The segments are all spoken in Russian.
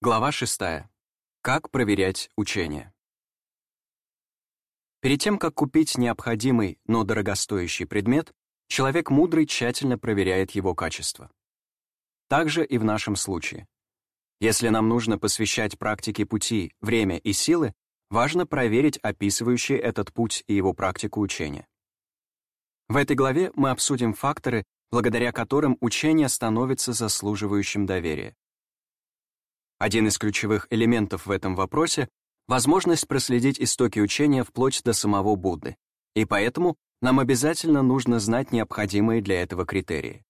Глава 6. Как проверять учение? Перед тем, как купить необходимый, но дорогостоящий предмет, человек мудрый тщательно проверяет его качество. Так же и в нашем случае. Если нам нужно посвящать практике пути время и силы, важно проверить описывающий этот путь и его практику учения. В этой главе мы обсудим факторы, благодаря которым учение становится заслуживающим доверия. Один из ключевых элементов в этом вопросе — возможность проследить истоки учения вплоть до самого Будды, и поэтому нам обязательно нужно знать необходимые для этого критерии.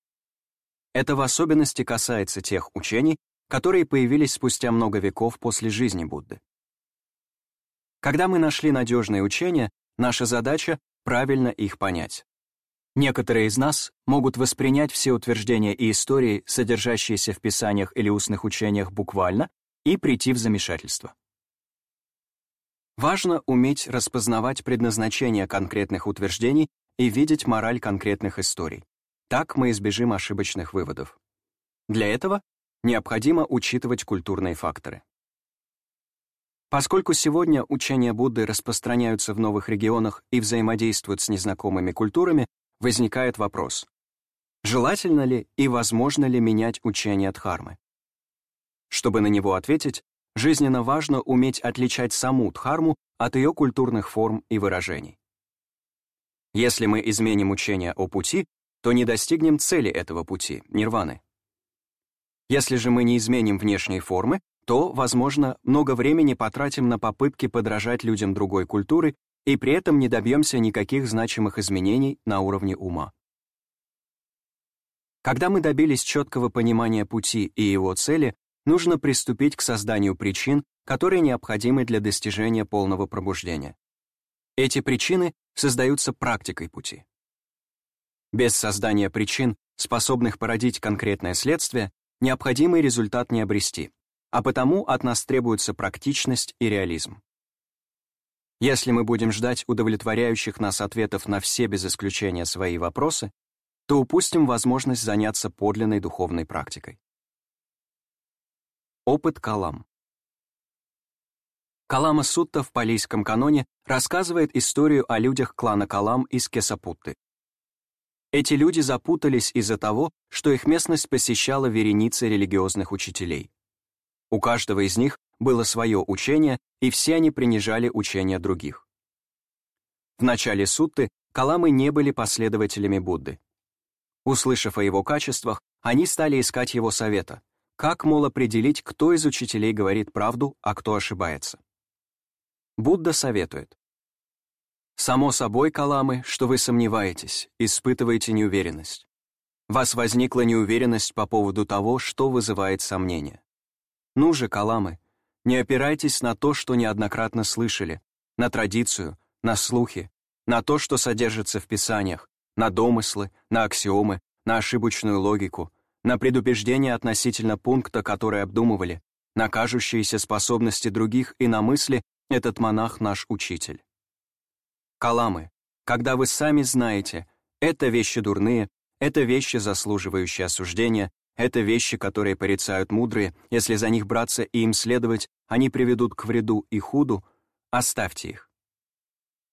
Это в особенности касается тех учений, которые появились спустя много веков после жизни Будды. Когда мы нашли надежные учения, наша задача — правильно их понять. Некоторые из нас могут воспринять все утверждения и истории, содержащиеся в писаниях или устных учениях буквально, и прийти в замешательство. Важно уметь распознавать предназначение конкретных утверждений и видеть мораль конкретных историй. Так мы избежим ошибочных выводов. Для этого необходимо учитывать культурные факторы. Поскольку сегодня учения Будды распространяются в новых регионах и взаимодействуют с незнакомыми культурами, возникает вопрос, желательно ли и возможно ли менять учение Дхармы? Чтобы на него ответить, жизненно важно уметь отличать саму Дхарму от ее культурных форм и выражений. Если мы изменим учение о пути, то не достигнем цели этого пути, нирваны. Если же мы не изменим внешней формы, то, возможно, много времени потратим на попытки подражать людям другой культуры и при этом не добьемся никаких значимых изменений на уровне ума. Когда мы добились четкого понимания пути и его цели, нужно приступить к созданию причин, которые необходимы для достижения полного пробуждения. Эти причины создаются практикой пути. Без создания причин, способных породить конкретное следствие, необходимый результат не обрести, а потому от нас требуется практичность и реализм. Если мы будем ждать удовлетворяющих нас ответов на все без исключения свои вопросы, то упустим возможность заняться подлинной духовной практикой. Опыт Калам Калама Сутта в палийском каноне рассказывает историю о людях клана Калам из Кесапутты. Эти люди запутались из-за того, что их местность посещала вереницы религиозных учителей. У каждого из них было свое учение, и все они принижали учения других. В начале сутты Каламы не были последователями Будды. Услышав о его качествах, они стали искать его совета, как, мол, определить, кто из учителей говорит правду, а кто ошибается. Будда советует. Само собой, Каламы, что вы сомневаетесь, испытываете неуверенность. Вас возникла неуверенность по поводу того, что вызывает сомнения. Ну же, Каламы, не опирайтесь на то, что неоднократно слышали, на традицию, на слухи, на то, что содержится в Писаниях, на домыслы, на аксиомы, на ошибочную логику, на предубеждения относительно пункта, который обдумывали, на кажущиеся способности других и на мысли «этот монах наш учитель». Каламы, когда вы сами знаете, это вещи дурные, это вещи, заслуживающие осуждения, это вещи, которые порицают мудрые, если за них браться и им следовать, они приведут к вреду и худу, оставьте их.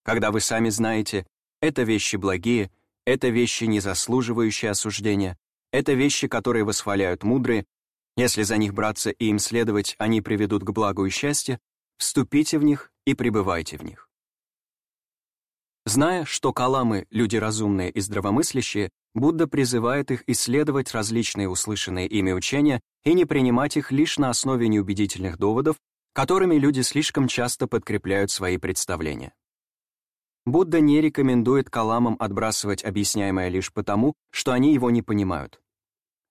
Когда вы сами знаете, это вещи благие, это вещи, не заслуживающие осуждения, это вещи, которые восхваляют мудрые, если за них браться и им следовать, они приведут к благу и счастью, вступите в них и пребывайте в них. Зная, что каламы — люди разумные и здравомыслящие, Будда призывает их исследовать различные услышанные ими учения и не принимать их лишь на основе неубедительных доводов, которыми люди слишком часто подкрепляют свои представления. Будда не рекомендует каламам отбрасывать объясняемое лишь потому, что они его не понимают.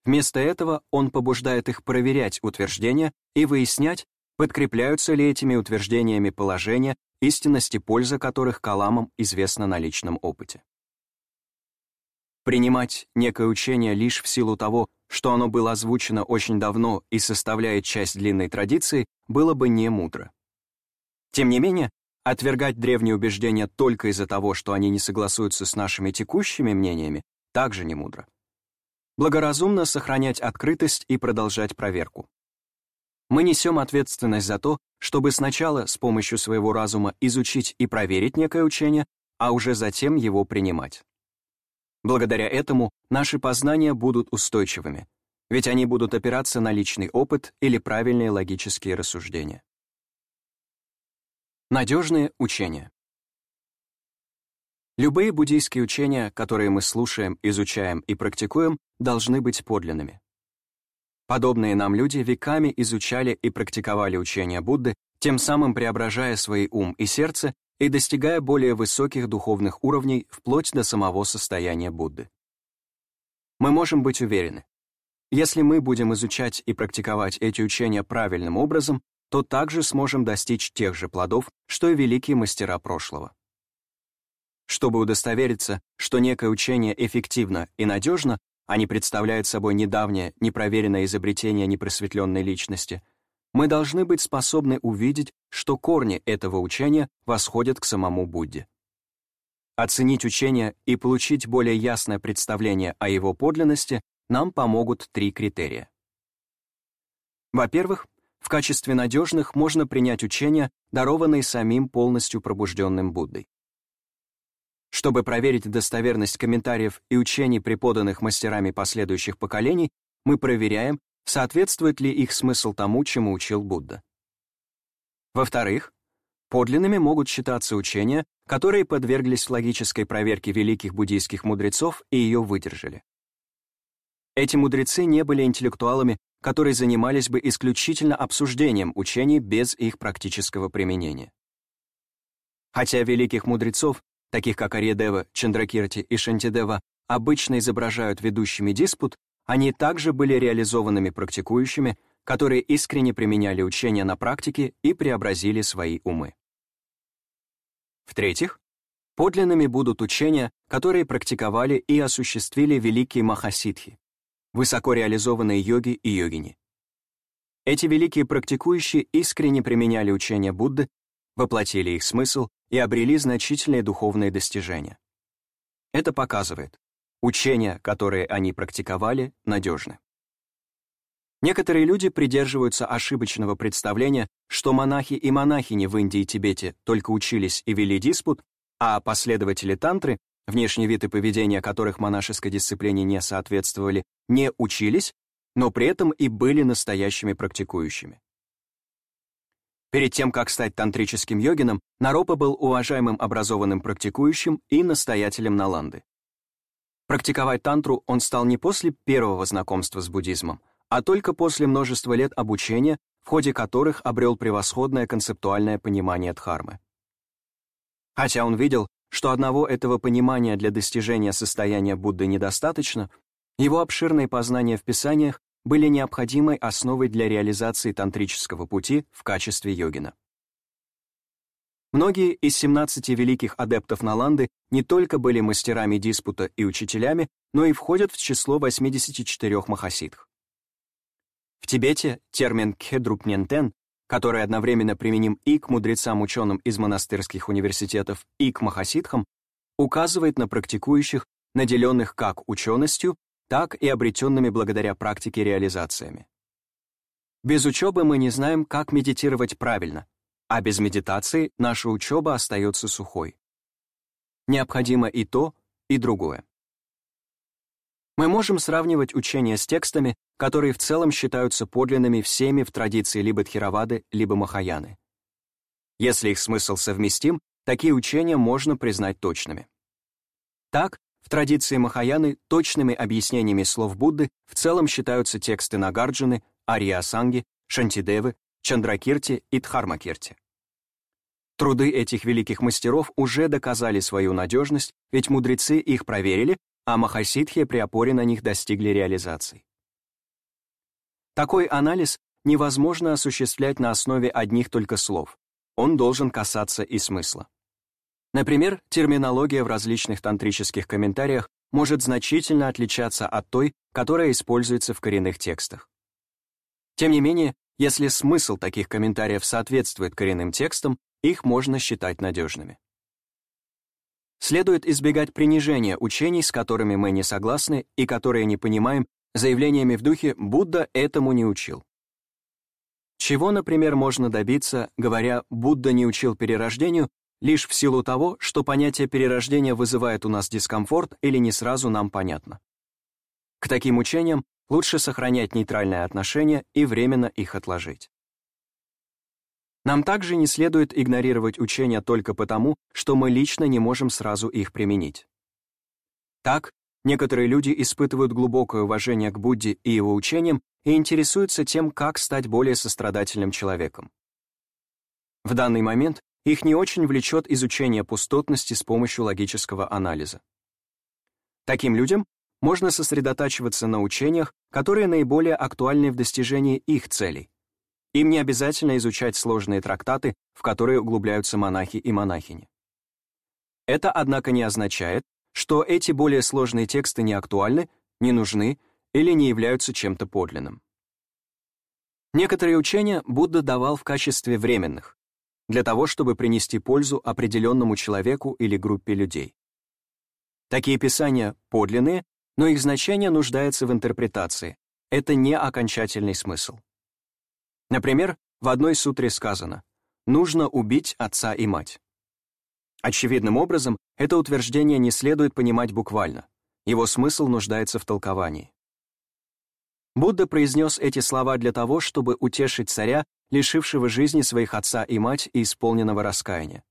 Вместо этого он побуждает их проверять утверждения и выяснять, подкрепляются ли этими утверждениями положения, истинности польза которых каламам известна на личном опыте. Принимать некое учение лишь в силу того, что оно было озвучено очень давно и составляет часть длинной традиции, было бы не мудро. Тем не менее, отвергать древние убеждения только из-за того, что они не согласуются с нашими текущими мнениями, также не мудро. Благоразумно сохранять открытость и продолжать проверку. Мы несем ответственность за то, чтобы сначала с помощью своего разума изучить и проверить некое учение, а уже затем его принимать. Благодаря этому наши познания будут устойчивыми, ведь они будут опираться на личный опыт или правильные логические рассуждения. Надежные учения. Любые буддийские учения, которые мы слушаем, изучаем и практикуем, должны быть подлинными. Подобные нам люди веками изучали и практиковали учения Будды, тем самым преображая свой ум и сердце и достигая более высоких духовных уровней вплоть до самого состояния Будды. Мы можем быть уверены, если мы будем изучать и практиковать эти учения правильным образом, то также сможем достичь тех же плодов, что и великие мастера прошлого. Чтобы удостовериться, что некое учение эффективно и надежно, не представляет собой недавнее, непроверенное изобретение непросветленной личности, мы должны быть способны увидеть, что корни этого учения восходят к самому Будде. Оценить учение и получить более ясное представление о его подлинности нам помогут три критерия. Во-первых, в качестве надежных можно принять учения, дарованные самим полностью пробужденным Буддой. Чтобы проверить достоверность комментариев и учений, преподанных мастерами последующих поколений, мы проверяем, соответствует ли их смысл тому, чему учил Будда. Во-вторых, подлинными могут считаться учения, которые подверглись логической проверке великих буддийских мудрецов и ее выдержали. Эти мудрецы не были интеллектуалами, которые занимались бы исключительно обсуждением учений без их практического применения. Хотя великих мудрецов, таких как Ариедева, Чандракирти и Шантидева, обычно изображают ведущими диспут, они также были реализованными практикующими, которые искренне применяли учения на практике и преобразили свои умы. В-третьих, подлинными будут учения, которые практиковали и осуществили великие махасидхи, высоко реализованные йоги и йогини. Эти великие практикующие искренне применяли учения Будды, воплотили их смысл и обрели значительные духовные достижения. Это показывает, учения, которые они практиковали, надежны. Некоторые люди придерживаются ошибочного представления, что монахи и монахини в Индии и Тибете только учились и вели диспут, а последователи тантры внешний вид и поведение которых монашеской дисциплине не соответствовали, не учились, но при этом и были настоящими практикующими. Перед тем, как стать тантрическим йогином, Наропа был уважаемым образованным практикующим и настоятелем Наланды. Практиковать тантру он стал не после первого знакомства с буддизмом, а только после множества лет обучения, в ходе которых обрел превосходное концептуальное понимание дхармы. Хотя он видел, что одного этого понимания для достижения состояния Будды недостаточно, его обширные познания в Писаниях были необходимой основой для реализации тантрического пути в качестве йогина. Многие из 17 великих адептов Наланды не только были мастерами диспута и учителями, но и входят в число 84 махасидх. В Тибете термин «кхедрупнентен» который одновременно применим и к мудрецам-ученым из монастырских университетов, и к махасидхам, указывает на практикующих, наделенных как ученостью, так и обретенными благодаря практике реализациями. Без учебы мы не знаем, как медитировать правильно, а без медитации наша учеба остается сухой. Необходимо и то, и другое. Мы можем сравнивать учения с текстами, которые в целом считаются подлинными всеми в традиции либо Тхировады, либо Махаяны. Если их смысл совместим, такие учения можно признать точными. Так, в традиции Махаяны точными объяснениями слов Будды в целом считаются тексты Нагарджуны, Арья-Асанги, Шантидевы, Чандракирти и Дхармакирти. Труды этих великих мастеров уже доказали свою надежность, ведь мудрецы их проверили а махасидхи при опоре на них достигли реализации. Такой анализ невозможно осуществлять на основе одних только слов. Он должен касаться и смысла. Например, терминология в различных тантрических комментариях может значительно отличаться от той, которая используется в коренных текстах. Тем не менее, если смысл таких комментариев соответствует коренным текстам, их можно считать надежными. Следует избегать принижения учений, с которыми мы не согласны и которые не понимаем, заявлениями в духе «Будда этому не учил». Чего, например, можно добиться, говоря «Будда не учил перерождению», лишь в силу того, что понятие перерождения вызывает у нас дискомфорт или не сразу нам понятно. К таким учениям лучше сохранять нейтральное отношение и временно их отложить. Нам также не следует игнорировать учения только потому, что мы лично не можем сразу их применить. Так, некоторые люди испытывают глубокое уважение к Будде и его учениям и интересуются тем, как стать более сострадательным человеком. В данный момент их не очень влечет изучение пустотности с помощью логического анализа. Таким людям можно сосредотачиваться на учениях, которые наиболее актуальны в достижении их целей. Им не обязательно изучать сложные трактаты, в которые углубляются монахи и монахини. Это, однако, не означает, что эти более сложные тексты не актуальны, не нужны или не являются чем-то подлинным. Некоторые учения Будда давал в качестве временных, для того, чтобы принести пользу определенному человеку или группе людей. Такие писания подлинные, но их значение нуждается в интерпретации. Это не окончательный смысл. Например, в одной сутре сказано «нужно убить отца и мать». Очевидным образом, это утверждение не следует понимать буквально. Его смысл нуждается в толковании. Будда произнес эти слова для того, чтобы утешить царя, лишившего жизни своих отца и мать и исполненного раскаяния.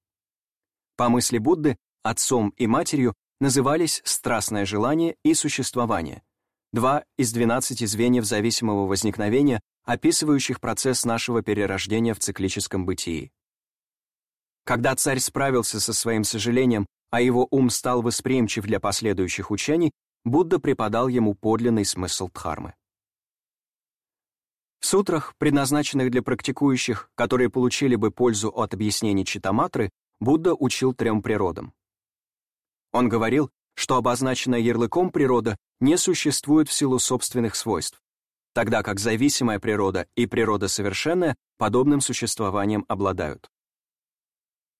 По мысли Будды, отцом и матерью назывались страстное желание и существование, два из двенадцати звеньев зависимого возникновения, описывающих процесс нашего перерождения в циклическом бытии. Когда царь справился со своим сожалением, а его ум стал восприимчив для последующих учений, Будда преподал ему подлинный смысл дхармы. Сутрах, предназначенных для практикующих, которые получили бы пользу от объяснений Читаматры, Будда учил трем природам. Он говорил, что обозначенная ярлыком природа не существует в силу собственных свойств, тогда как зависимая природа и природа совершенная подобным существованием обладают.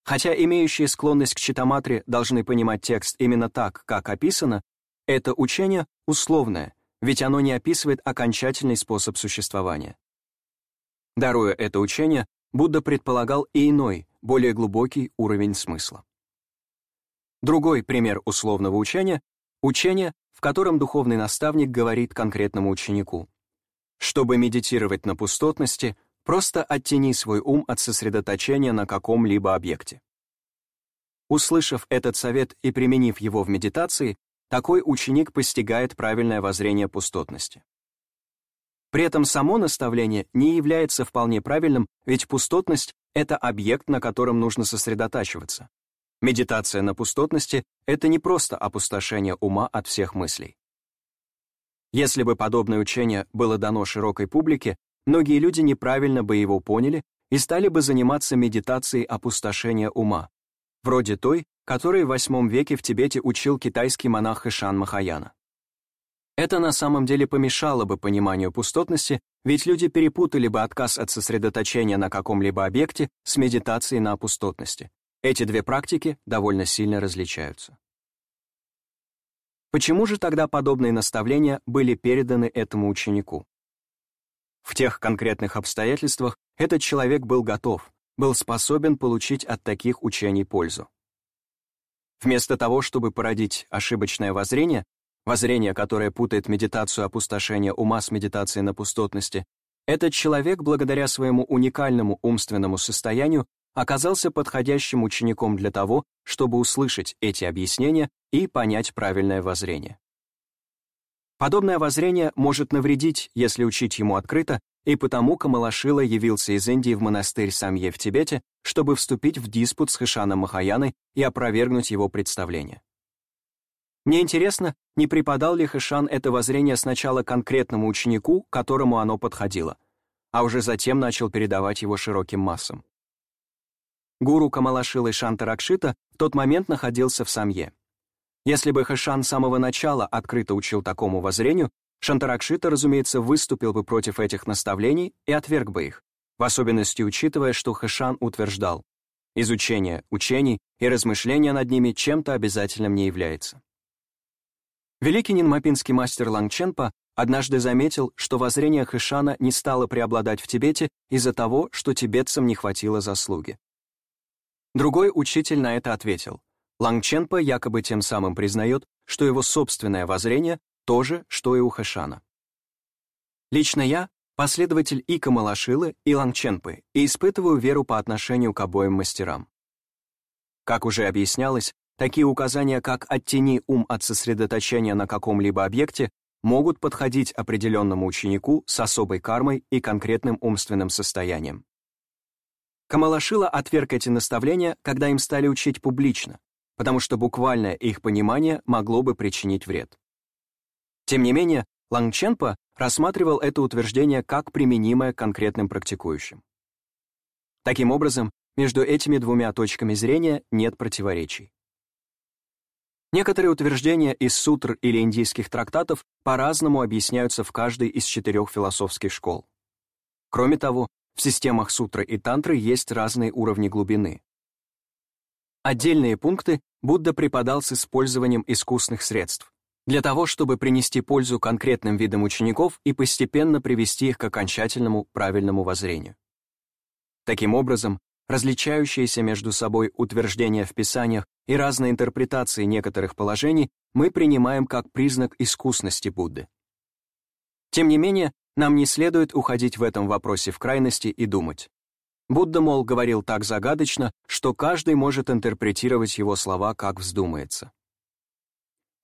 Хотя имеющие склонность к читаматре должны понимать текст именно так, как описано, это учение условное — ведь оно не описывает окончательный способ существования. Даруя это учение, Будда предполагал и иной, более глубокий уровень смысла. Другой пример условного учения — учение, в котором духовный наставник говорит конкретному ученику. Чтобы медитировать на пустотности, просто оттяни свой ум от сосредоточения на каком-либо объекте. Услышав этот совет и применив его в медитации, такой ученик постигает правильное воззрение пустотности. При этом само наставление не является вполне правильным, ведь пустотность — это объект, на котором нужно сосредотачиваться. Медитация на пустотности — это не просто опустошение ума от всех мыслей. Если бы подобное учение было дано широкой публике, многие люди неправильно бы его поняли и стали бы заниматься медитацией опустошения ума, вроде той, который в VIII веке в Тибете учил китайский монах Ишан Махаяна. Это на самом деле помешало бы пониманию пустотности, ведь люди перепутали бы отказ от сосредоточения на каком-либо объекте с медитацией на пустотности. Эти две практики довольно сильно различаются. Почему же тогда подобные наставления были переданы этому ученику? В тех конкретных обстоятельствах этот человек был готов, был способен получить от таких учений пользу. Вместо того, чтобы породить ошибочное воззрение, воззрение, которое путает медитацию опустошения ума с медитацией на пустотности, этот человек, благодаря своему уникальному умственному состоянию, оказался подходящим учеником для того, чтобы услышать эти объяснения и понять правильное воззрение. Подобное воззрение может навредить, если учить ему открыто, и потому Камалашила явился из Индии в монастырь Самье в Тибете, чтобы вступить в диспут с Хишаном Махаяной и опровергнуть его представление. Мне интересно, не преподал ли Хишан это воззрение сначала конкретному ученику, которому оно подходило, а уже затем начал передавать его широким массам. Гуру Камалашилы Шантаракшита в тот момент находился в Самье. Если бы Хэшан с самого начала открыто учил такому воззрению, Шантаракшита, разумеется, выступил бы против этих наставлений и отверг бы их, в особенности учитывая, что Хэшан утверждал, изучение учений и размышления над ними чем-то обязательным не является. Великий нинмапинский мастер Лангченпа однажды заметил, что воззрение Хэшана не стало преобладать в Тибете из-за того, что тибетцам не хватило заслуги. Другой учитель на это ответил. Лангченпа якобы тем самым признает, что его собственное воззрение то же, что и у Хэшана. Лично я — последователь и Камалашилы, и Лангченпы, и испытываю веру по отношению к обоим мастерам. Как уже объяснялось, такие указания, как «оттяни ум от сосредоточения на каком-либо объекте», могут подходить определенному ученику с особой кармой и конкретным умственным состоянием. Камалашила отверг эти наставления, когда им стали учить публично, потому что буквальное их понимание могло бы причинить вред. Тем не менее, Лангченпа рассматривал это утверждение как применимое к конкретным практикующим. Таким образом, между этими двумя точками зрения нет противоречий. Некоторые утверждения из сутр или индийских трактатов по-разному объясняются в каждой из четырех философских школ. Кроме того, в системах сутры и тантры есть разные уровни глубины. Отдельные пункты Будда преподал с использованием искусных средств, для того, чтобы принести пользу конкретным видам учеников и постепенно привести их к окончательному правильному воззрению. Таким образом, различающиеся между собой утверждения в Писаниях и разные интерпретации некоторых положений мы принимаем как признак искусности Будды. Тем не менее, нам не следует уходить в этом вопросе в крайности и думать. Будда, мол, говорил так загадочно, что каждый может интерпретировать его слова, как вздумается.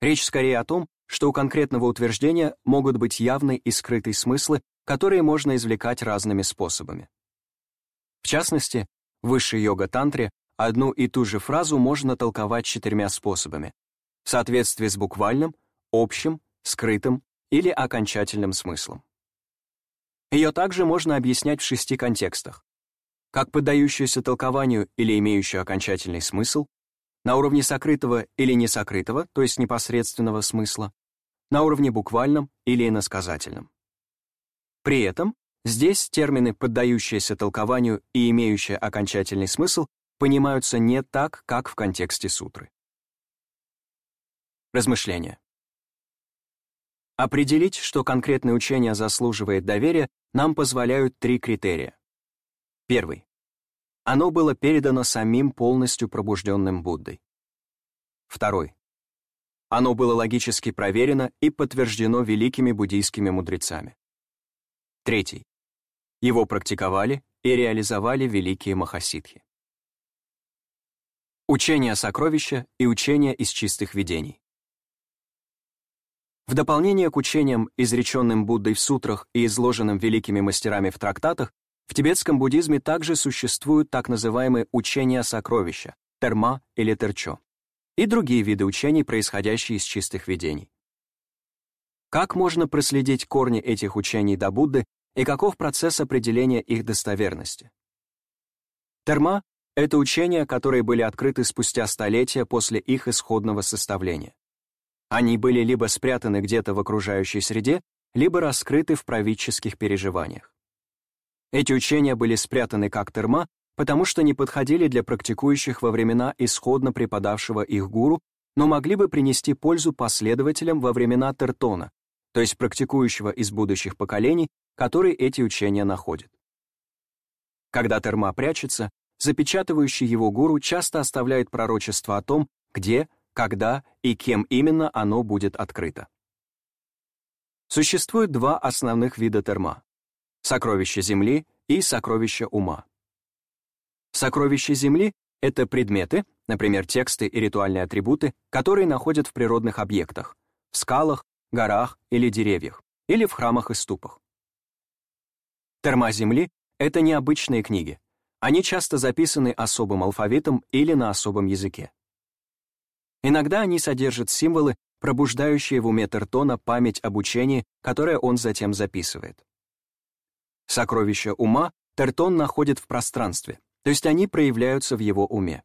Речь скорее о том, что у конкретного утверждения могут быть явные и скрытые смыслы, которые можно извлекать разными способами. В частности, в высшей йога-тантре одну и ту же фразу можно толковать четырьмя способами в соответствии с буквальным, общим, скрытым или окончательным смыслом. Ее также можно объяснять в шести контекстах. Как поддающуюся толкованию или имеющую окончательный смысл, на уровне сокрытого или несокрытого, то есть непосредственного смысла, на уровне буквальном или иносказательном. При этом здесь термины, поддающиеся толкованию и имеющие окончательный смысл, понимаются не так, как в контексте сутры. Размышления. Определить, что конкретное учение заслуживает доверия, нам позволяют три критерия. Первый. Оно было передано самим полностью пробужденным Буддой. Второй. Оно было логически проверено и подтверждено великими буддийскими мудрецами. Третий. Его практиковали и реализовали великие махасидхи. Учение сокровища и учение из чистых видений. В дополнение к учениям, изреченным Буддой в сутрах и изложенным великими мастерами в трактатах, в тибетском буддизме также существуют так называемые учения сокровища, терма или терчо, и другие виды учений, происходящие из чистых видений. Как можно проследить корни этих учений до Будды и каков процесс определения их достоверности? Терма это учения, которые были открыты спустя столетия после их исходного составления. Они были либо спрятаны где-то в окружающей среде, либо раскрыты в правительских переживаниях. Эти учения были спрятаны как терма, потому что не подходили для практикующих во времена исходно преподавшего их гуру, но могли бы принести пользу последователям во времена Тертона, то есть практикующего из будущих поколений, которые эти учения находят. Когда терма прячется, запечатывающий его гуру часто оставляет пророчество о том, где, когда и кем именно оно будет открыто. Существует два основных вида терма — сокровища Земли и сокровища ума. Сокровища Земли — это предметы, например, тексты и ритуальные атрибуты, которые находят в природных объектах, в скалах, горах или деревьях, или в храмах и ступах. Терма Земли — это необычные книги, они часто записаны особым алфавитом или на особом языке. Иногда они содержат символы, пробуждающие в уме Тертона память об учении, которое он затем записывает. Сокровища ума Тертон находит в пространстве, то есть они проявляются в его уме.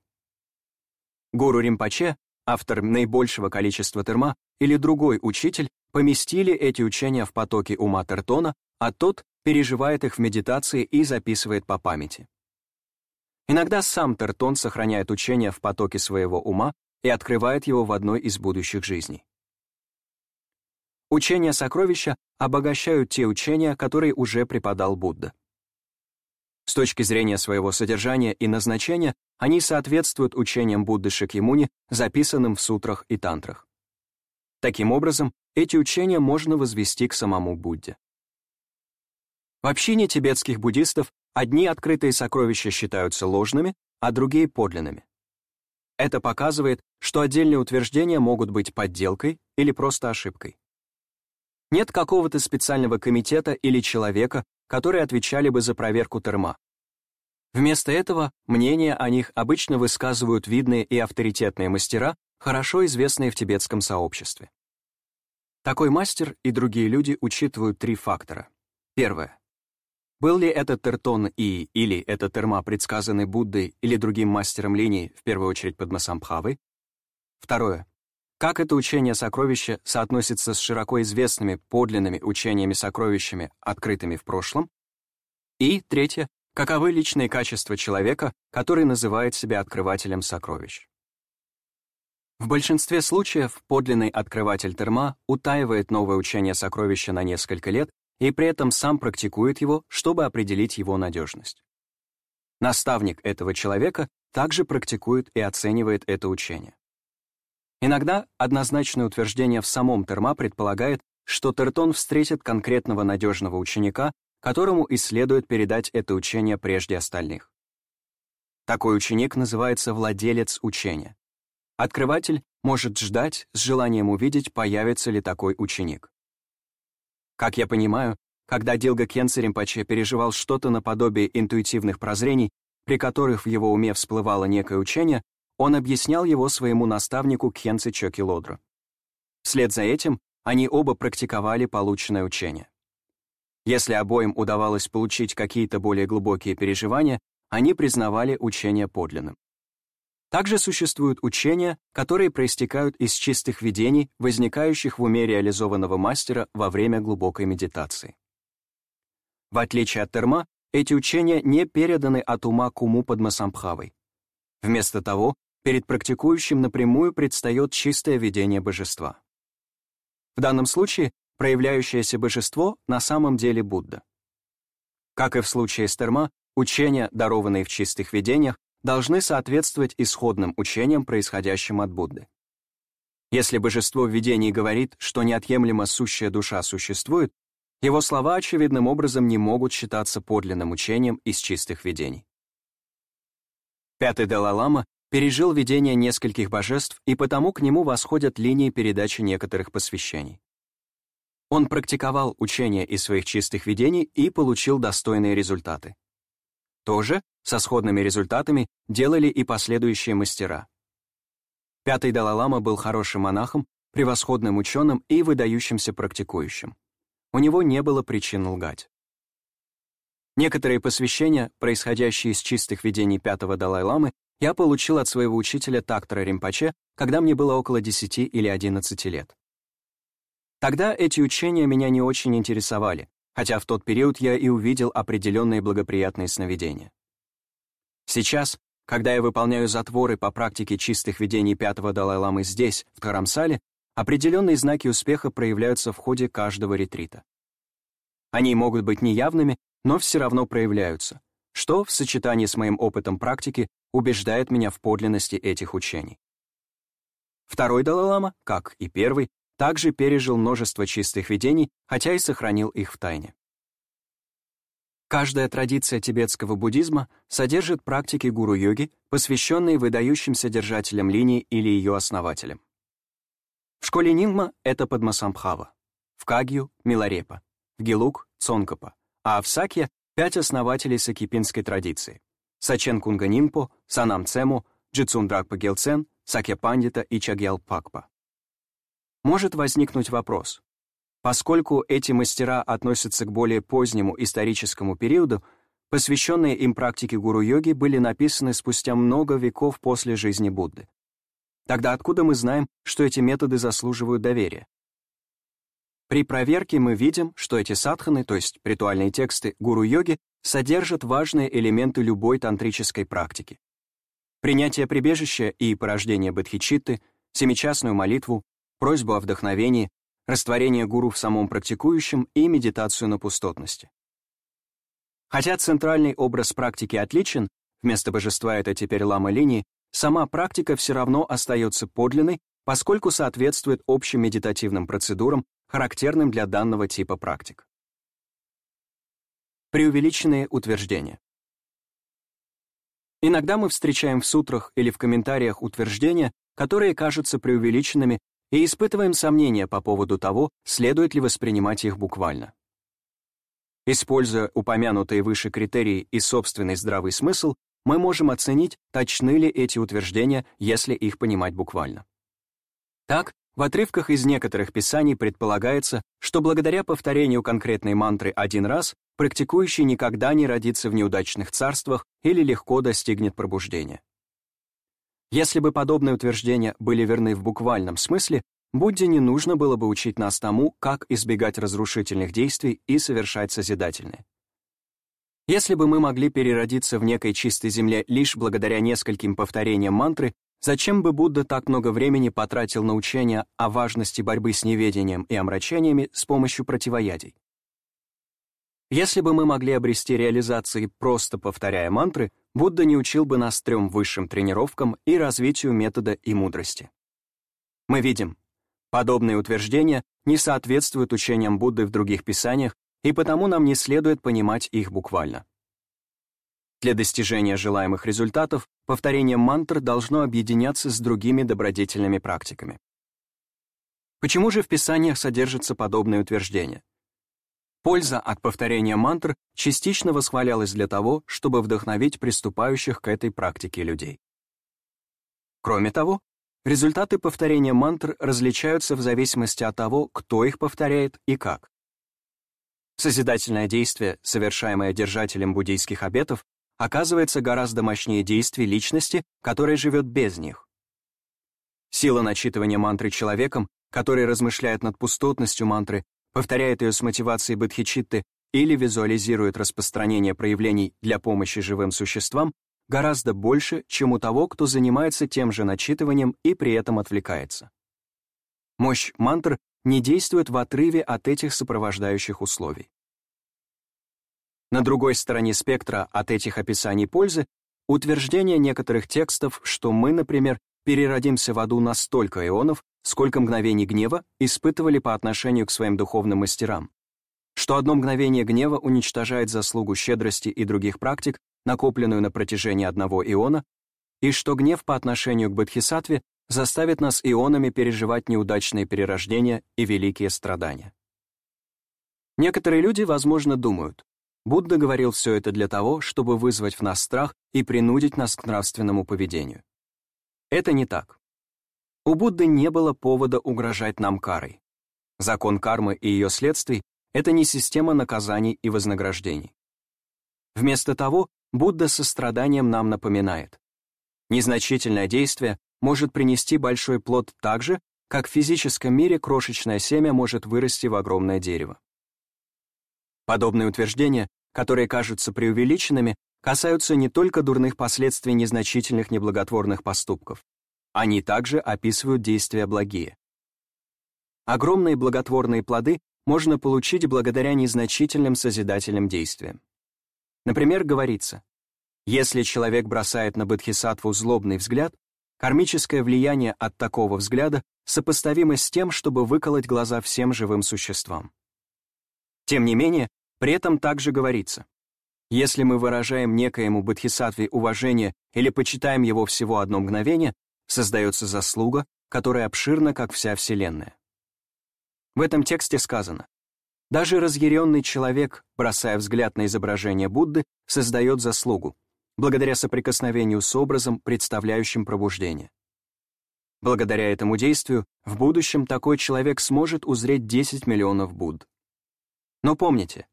Гуру Римпаче, автор наибольшего количества терма, или другой учитель поместили эти учения в потоки ума Тертона, а тот переживает их в медитации и записывает по памяти. Иногда сам Тертон сохраняет учение в потоке своего ума и открывает его в одной из будущих жизней. Учения сокровища обогащают те учения, которые уже преподал Будда. С точки зрения своего содержания и назначения, они соответствуют учениям Будды Шакьямуни, записанным в сутрах и тантрах. Таким образом, эти учения можно возвести к самому Будде. В общине тибетских буддистов одни открытые сокровища считаются ложными, а другие — подлинными. Это показывает, что отдельные утверждения могут быть подделкой или просто ошибкой. Нет какого-то специального комитета или человека, которые отвечали бы за проверку терма. Вместо этого мнения о них обычно высказывают видные и авторитетные мастера, хорошо известные в тибетском сообществе. Такой мастер и другие люди учитывают три фактора. Первое. Был ли этот тертон и или этот терма предсказанный Буддой или другим мастером линий, в первую очередь Падмасамбхавой? Второе. Как это учение сокровища соотносится с широко известными подлинными учениями-сокровищами, открытыми в прошлом? И третье. Каковы личные качества человека, который называет себя открывателем сокровищ? В большинстве случаев подлинный открыватель терма утаивает новое учение сокровища на несколько лет и при этом сам практикует его, чтобы определить его надежность. Наставник этого человека также практикует и оценивает это учение. Иногда однозначное утверждение в самом терма предполагает, что Тертон встретит конкретного надежного ученика, которому и следует передать это учение прежде остальных. Такой ученик называется владелец учения. Открыватель может ждать с желанием увидеть, появится ли такой ученик. Как я понимаю, когда Дилга Римпаче переживал что-то наподобие интуитивных прозрений, при которых в его уме всплывало некое учение, он объяснял его своему наставнику Кенци Чоки Лодро. Вслед за этим они оба практиковали полученное учение. Если обоим удавалось получить какие-то более глубокие переживания, они признавали учение подлинным. Также существуют учения, которые проистекают из чистых видений, возникающих в уме реализованного мастера во время глубокой медитации. В отличие от терма, эти учения не переданы от ума к уму Падмасамбхавой. Вместо того, перед практикующим напрямую предстает чистое видение божества. В данном случае проявляющееся божество на самом деле Будда. Как и в случае с терма, учения, дарованные в чистых видениях, должны соответствовать исходным учениям, происходящим от Будды. Если божество в видении говорит, что неотъемлемо сущая душа существует, его слова очевидным образом не могут считаться подлинным учением из чистых видений. Пятый Далай-лама пережил видение нескольких божеств, и потому к нему восходят линии передачи некоторых посвящений. Он практиковал учение из своих чистых видений и получил достойные результаты. Тоже со сходными результатами делали и последующие мастера. Пятый Далай-лама был хорошим монахом, превосходным ученым и выдающимся практикующим. У него не было причин лгать. Некоторые посвящения, происходящие из чистых видений пятого Далай-ламы, я получил от своего учителя Тактора Римпаче, когда мне было около 10 или 11 лет. Тогда эти учения меня не очень интересовали, хотя в тот период я и увидел определенные благоприятные сновидения. Сейчас, когда я выполняю затворы по практике чистых видений пятого Далай-ламы здесь, в Тарамсале, определенные знаки успеха проявляются в ходе каждого ретрита. Они могут быть неявными, но все равно проявляются, что, в сочетании с моим опытом практики, убеждает меня в подлинности этих учений. Второй Далай-лама, как и первый, также пережил множество чистых видений, хотя и сохранил их в тайне. Каждая традиция тибетского буддизма содержит практики гуру-йоги, посвященные выдающимся держателям линии или ее основателям. В школе Нингма это Падмасамбхава, в Кагью — Миларепа, в Гелук — Цонкапа, а в Сакье — пять основателей сакипинской традиции — Сачен Кунга Нинпо, Санам Цему, Джитсун Дракпа Гелцен, Сакья Пандита и Чагьял Пакпа может возникнуть вопрос. Поскольку эти мастера относятся к более позднему историческому периоду, посвященные им практике гуру-йоги были написаны спустя много веков после жизни Будды. Тогда откуда мы знаем, что эти методы заслуживают доверия? При проверке мы видим, что эти садханы, то есть ритуальные тексты гуру-йоги, содержат важные элементы любой тантрической практики. Принятие прибежища и порождение бодхичитты, семичастную молитву, просьбу о вдохновении, растворение гуру в самом практикующем и медитацию на пустотности. Хотя центральный образ практики отличен, вместо божества это теперь лама линии, сама практика все равно остается подлинной, поскольку соответствует общим медитативным процедурам, характерным для данного типа практик. Преувеличенные утверждения. Иногда мы встречаем в сутрах или в комментариях утверждения, которые кажутся преувеличенными, и испытываем сомнения по поводу того, следует ли воспринимать их буквально. Используя упомянутые выше критерии и собственный здравый смысл, мы можем оценить, точны ли эти утверждения, если их понимать буквально. Так, в отрывках из некоторых писаний предполагается, что благодаря повторению конкретной мантры один раз практикующий никогда не родится в неудачных царствах или легко достигнет пробуждения. Если бы подобные утверждения были верны в буквальном смысле, Будде не нужно было бы учить нас тому, как избегать разрушительных действий и совершать созидательные. Если бы мы могли переродиться в некой чистой земле лишь благодаря нескольким повторениям мантры, зачем бы Будда так много времени потратил на учение о важности борьбы с неведением и омрачениями с помощью противоядий? Если бы мы могли обрести реализации просто повторяя мантры, Будда не учил бы нас трем высшим тренировкам и развитию метода и мудрости. Мы видим, подобные утверждения не соответствуют учениям Будды в других писаниях, и потому нам не следует понимать их буквально. Для достижения желаемых результатов повторение мантр должно объединяться с другими добродетельными практиками. Почему же в писаниях содержатся подобные утверждения? Польза от повторения мантр частично восхвалялась для того, чтобы вдохновить приступающих к этой практике людей. Кроме того, результаты повторения мантр различаются в зависимости от того, кто их повторяет и как. Созидательное действие, совершаемое держателем буддийских обетов, оказывается гораздо мощнее действий личности, которая живет без них. Сила начитывания мантры человеком, который размышляет над пустотностью мантры, повторяет ее с мотивацией бодхичитты или визуализирует распространение проявлений для помощи живым существам, гораздо больше, чем у того, кто занимается тем же начитыванием и при этом отвлекается. Мощь мантр не действует в отрыве от этих сопровождающих условий. На другой стороне спектра от этих описаний пользы утверждение некоторых текстов, что мы, например, переродимся в аду на столько ионов, сколько мгновений гнева испытывали по отношению к своим духовным мастерам, что одно мгновение гнева уничтожает заслугу щедрости и других практик, накопленную на протяжении одного иона, и что гнев по отношению к Бодхисаттве заставит нас ионами переживать неудачные перерождения и великие страдания. Некоторые люди, возможно, думают, Будда говорил все это для того, чтобы вызвать в нас страх и принудить нас к нравственному поведению. Это не так. У Будды не было повода угрожать нам карой. Закон кармы и ее следствий — это не система наказаний и вознаграждений. Вместо того, Будда со страданием нам напоминает. Незначительное действие может принести большой плод так же, как в физическом мире крошечное семя может вырасти в огромное дерево. Подобные утверждения, которые кажутся преувеличенными, касаются не только дурных последствий незначительных неблаготворных поступков. Они также описывают действия благие. Огромные благотворные плоды можно получить благодаря незначительным созидательным действиям. Например, говорится, если человек бросает на бодхисаттву злобный взгляд, кармическое влияние от такого взгляда сопоставимо с тем, чтобы выколоть глаза всем живым существам. Тем не менее, при этом также говорится, если мы выражаем некоему бодхисаттве уважение или почитаем его всего одно мгновение, создается заслуга, которая обширна, как вся Вселенная. В этом тексте сказано, даже разъяренный человек, бросая взгляд на изображение Будды, создает заслугу, благодаря соприкосновению с образом, представляющим пробуждение. Благодаря этому действию в будущем такой человек сможет узреть 10 миллионов Будд. Но помните,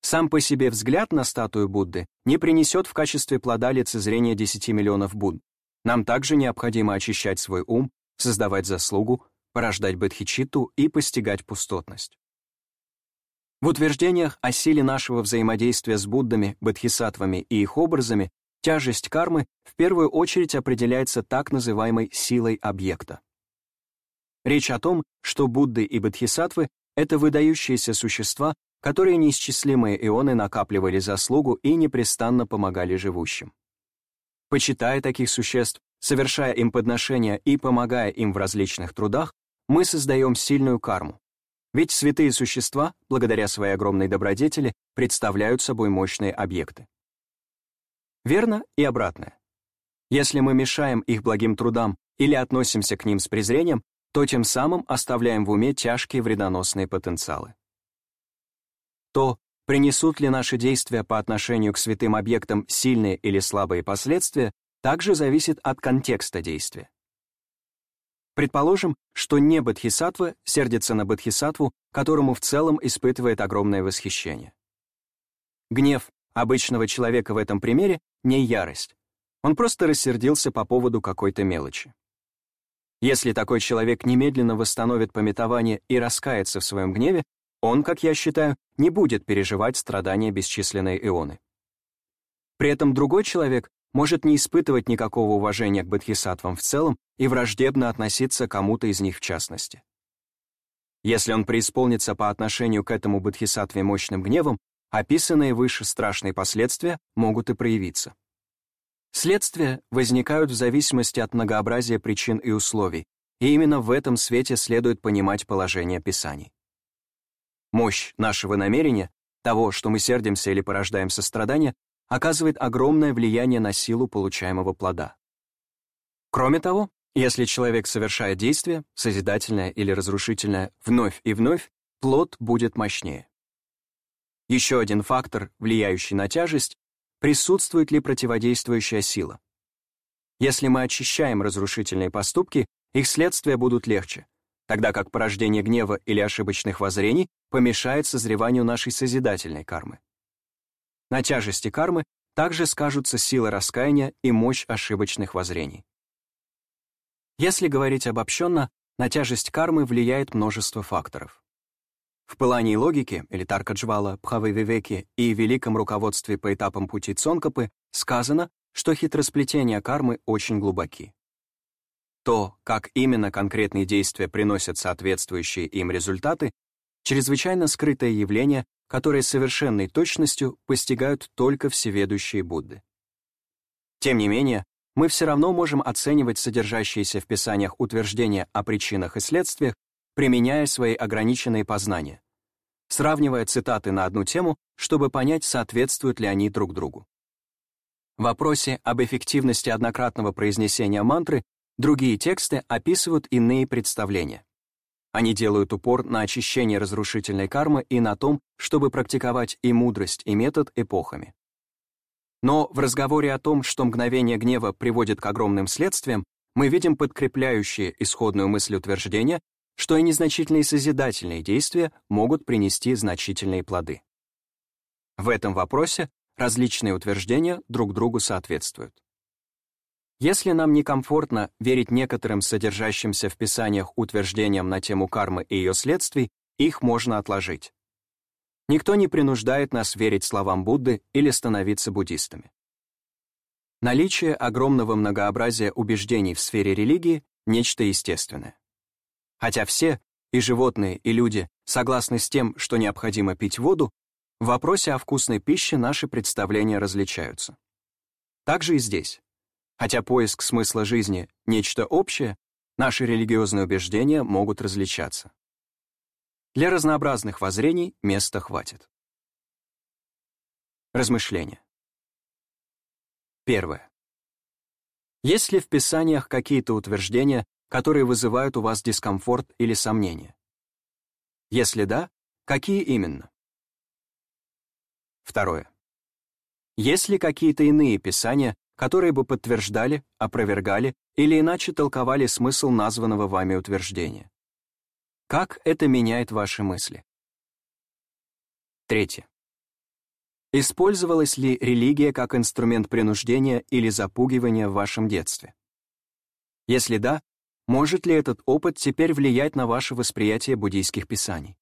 сам по себе взгляд на статую Будды не принесет в качестве плода лицезрения 10 миллионов Будд. Нам также необходимо очищать свой ум, создавать заслугу, порождать бодхичитту и постигать пустотность. В утверждениях о силе нашего взаимодействия с Буддами, бодхисаттвами и их образами тяжесть кармы в первую очередь определяется так называемой силой объекта. Речь о том, что Будды и Бодхисаттвы — это выдающиеся существа, которые неисчислимые ионы накапливали заслугу и непрестанно помогали живущим. Почитая таких существ, совершая им подношения и помогая им в различных трудах, мы создаем сильную карму. Ведь святые существа, благодаря своей огромной добродетели, представляют собой мощные объекты. Верно и обратное. Если мы мешаем их благим трудам или относимся к ним с презрением, то тем самым оставляем в уме тяжкие вредоносные потенциалы. То, принесут ли наши действия по отношению к святым объектам сильные или слабые последствия, также зависит от контекста действия. Предположим, что не Бодхисаттва сердится на Бодхисаттву, которому в целом испытывает огромное восхищение. Гнев обычного человека в этом примере не ярость. Он просто рассердился по поводу какой-то мелочи. Если такой человек немедленно восстановит пометование и раскается в своем гневе, он, как я считаю, не будет переживать страдания бесчисленной ионы. При этом другой человек может не испытывать никакого уважения к бодхисаттвам в целом и враждебно относиться к кому-то из них в частности. Если он преисполнится по отношению к этому бодхисаттве мощным гневом, описанные выше страшные последствия могут и проявиться. Следствия возникают в зависимости от многообразия причин и условий, и именно в этом свете следует понимать положение Писаний. Мощь нашего намерения, того, что мы сердимся или порождаем сострадание, оказывает огромное влияние на силу получаемого плода. Кроме того, если человек совершает действие, созидательное или разрушительное, вновь и вновь, плод будет мощнее. Еще один фактор, влияющий на тяжесть, присутствует ли противодействующая сила. Если мы очищаем разрушительные поступки, их следствия будут легче, тогда как порождение гнева или ошибочных воззрений помешает созреванию нашей созидательной кармы. На тяжести кармы также скажутся сила раскаяния и мощь ошибочных воззрений. Если говорить обобщенно, на тяжесть кармы влияет множество факторов. В пылании логики, или Таркаджвала, Бхавы-Вивеки и великом руководстве по этапам пути Цонкапы сказано, что хитросплетения кармы очень глубоки. То, как именно конкретные действия приносят соответствующие им результаты, чрезвычайно скрытое явление, которое совершенной точностью постигают только всеведущие Будды. Тем не менее, мы все равно можем оценивать содержащиеся в Писаниях утверждения о причинах и следствиях применяя свои ограниченные познания, сравнивая цитаты на одну тему, чтобы понять, соответствуют ли они друг другу. В вопросе об эффективности однократного произнесения мантры другие тексты описывают иные представления. Они делают упор на очищение разрушительной кармы и на том, чтобы практиковать и мудрость, и метод эпохами. Но в разговоре о том, что мгновение гнева приводит к огромным следствиям, мы видим подкрепляющие исходную мысль утверждения, что и незначительные созидательные действия могут принести значительные плоды. В этом вопросе различные утверждения друг другу соответствуют. Если нам некомфортно верить некоторым содержащимся в Писаниях утверждениям на тему кармы и ее следствий, их можно отложить. Никто не принуждает нас верить словам Будды или становиться буддистами. Наличие огромного многообразия убеждений в сфере религии — нечто естественное. Хотя все, и животные, и люди, согласны с тем, что необходимо пить воду, в вопросе о вкусной пище наши представления различаются. Так же и здесь. Хотя поиск смысла жизни — нечто общее, наши религиозные убеждения могут различаться. Для разнообразных воззрений места хватит. Размышления. Первое. Есть ли в Писаниях какие-то утверждения, которые вызывают у вас дискомфорт или сомнения? Если да, какие именно? Второе. Есть ли какие-то иные писания, которые бы подтверждали, опровергали или иначе толковали смысл названного вами утверждения? Как это меняет ваши мысли? Третье. Использовалась ли религия как инструмент принуждения или запугивания в вашем детстве? Если да, может ли этот опыт теперь влиять на ваше восприятие буддийских писаний?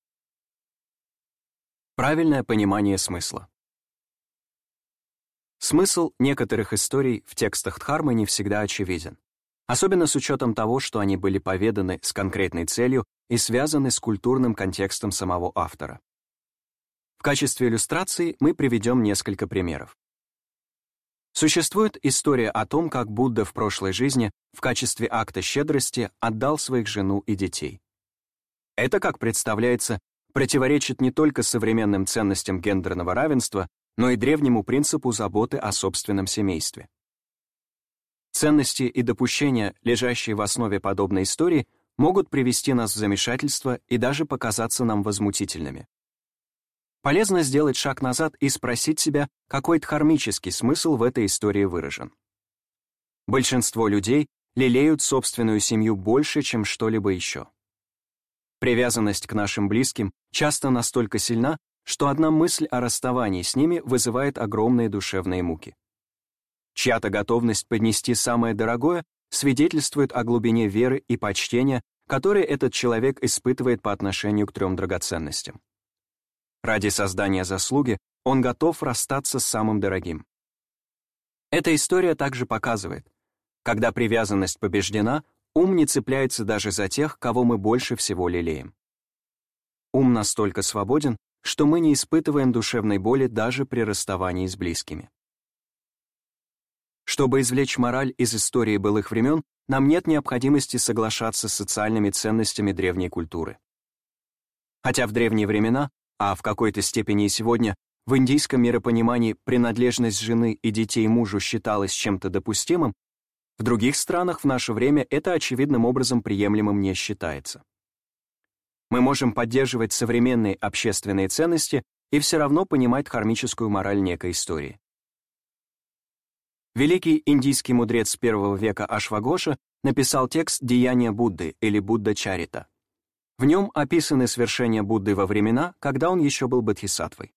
Правильное понимание смысла. Смысл некоторых историй в текстах Дхармы не всегда очевиден. особенно с учетом того, что они были поведаны с конкретной целью и связаны с культурным контекстом самого автора. В качестве иллюстрации мы приведем несколько примеров. Существует история о том, как Будда в прошлой жизни в качестве акта щедрости отдал своих жену и детей. Это, как представляется, противоречит не только современным ценностям гендерного равенства, но и древнему принципу заботы о собственном семействе. Ценности и допущения, лежащие в основе подобной истории, могут привести нас в замешательство и даже показаться нам возмутительными. Полезно сделать шаг назад и спросить себя, какой дхармический смысл в этой истории выражен. Большинство людей лелеют собственную семью больше, чем что-либо еще. Привязанность к нашим близким часто настолько сильна, что одна мысль о расставании с ними вызывает огромные душевные муки. Чья-то готовность поднести самое дорогое свидетельствует о глубине веры и почтения, которые этот человек испытывает по отношению к трем драгоценностям. Ради создания заслуги он готов расстаться с самым дорогим. Эта история также показывает, когда привязанность побеждена, ум не цепляется даже за тех, кого мы больше всего лелеем. Ум настолько свободен, что мы не испытываем душевной боли даже при расставании с близкими. Чтобы извлечь мораль из истории былых времен, нам нет необходимости соглашаться с социальными ценностями древней культуры. Хотя в древние времена, а в какой-то степени и сегодня, в индийском миропонимании принадлежность жены и детей мужу считалась чем-то допустимым, в других странах в наше время это очевидным образом приемлемым не считается. Мы можем поддерживать современные общественные ценности и все равно понимать кармическую мораль некой истории. Великий индийский мудрец первого века Ашвагоша написал текст «Деяния Будды» или «Будда Чарита». В нем описаны свершения Будды во времена, когда он еще был бодхисаттвой.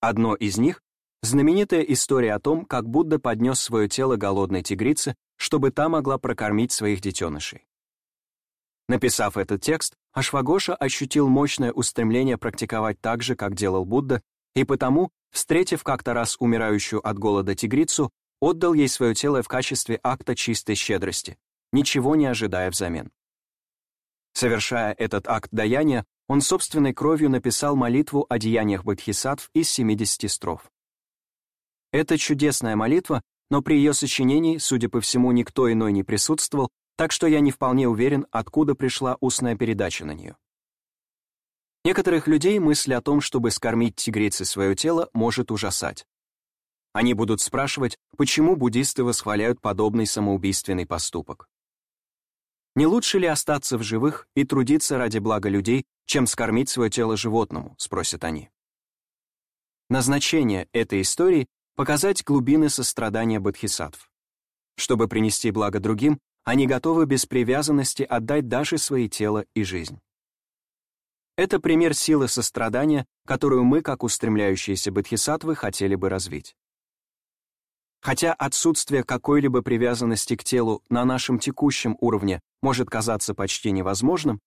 Одно из них — знаменитая история о том, как Будда поднес свое тело голодной тигрице, чтобы та могла прокормить своих детенышей. Написав этот текст, Ашвагоша ощутил мощное устремление практиковать так же, как делал Будда, и потому, встретив как-то раз умирающую от голода тигрицу, отдал ей свое тело в качестве акта чистой щедрости, ничего не ожидая взамен. Совершая этот акт даяния, он собственной кровью написал молитву о деяниях бодхисаттв из 70 строф. Это чудесная молитва, но при ее сочинении, судя по всему, никто иной не присутствовал, так что я не вполне уверен, откуда пришла устная передача на нее. Некоторых людей мысль о том, чтобы скормить тигрице свое тело, может ужасать. Они будут спрашивать, почему буддисты восхваляют подобный самоубийственный поступок. Не лучше ли остаться в живых и трудиться ради блага людей, чем скормить свое тело животному, спросят они. Назначение этой истории — показать глубины сострадания бодхисаттв. Чтобы принести благо другим, они готовы без привязанности отдать даже свои тело и жизнь. Это пример силы сострадания, которую мы, как устремляющиеся бодхисаттвы, хотели бы развить. Хотя отсутствие какой-либо привязанности к телу на нашем текущем уровне может казаться почти невозможным,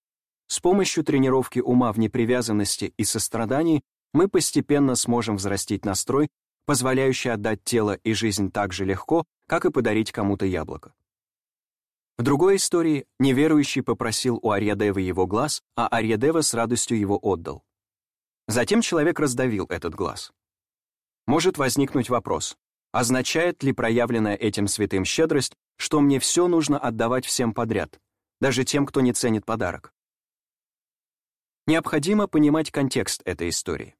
с помощью тренировки ума в непривязанности и сострадании мы постепенно сможем взрастить настрой, позволяющий отдать тело и жизнь так же легко, как и подарить кому-то яблоко. В другой истории неверующий попросил у Арьядевы его глаз, а Арьядева с радостью его отдал. Затем человек раздавил этот глаз. Может возникнуть вопрос, Означает ли проявленная этим святым щедрость, что мне все нужно отдавать всем подряд, даже тем, кто не ценит подарок? Необходимо понимать контекст этой истории.